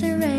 the rain.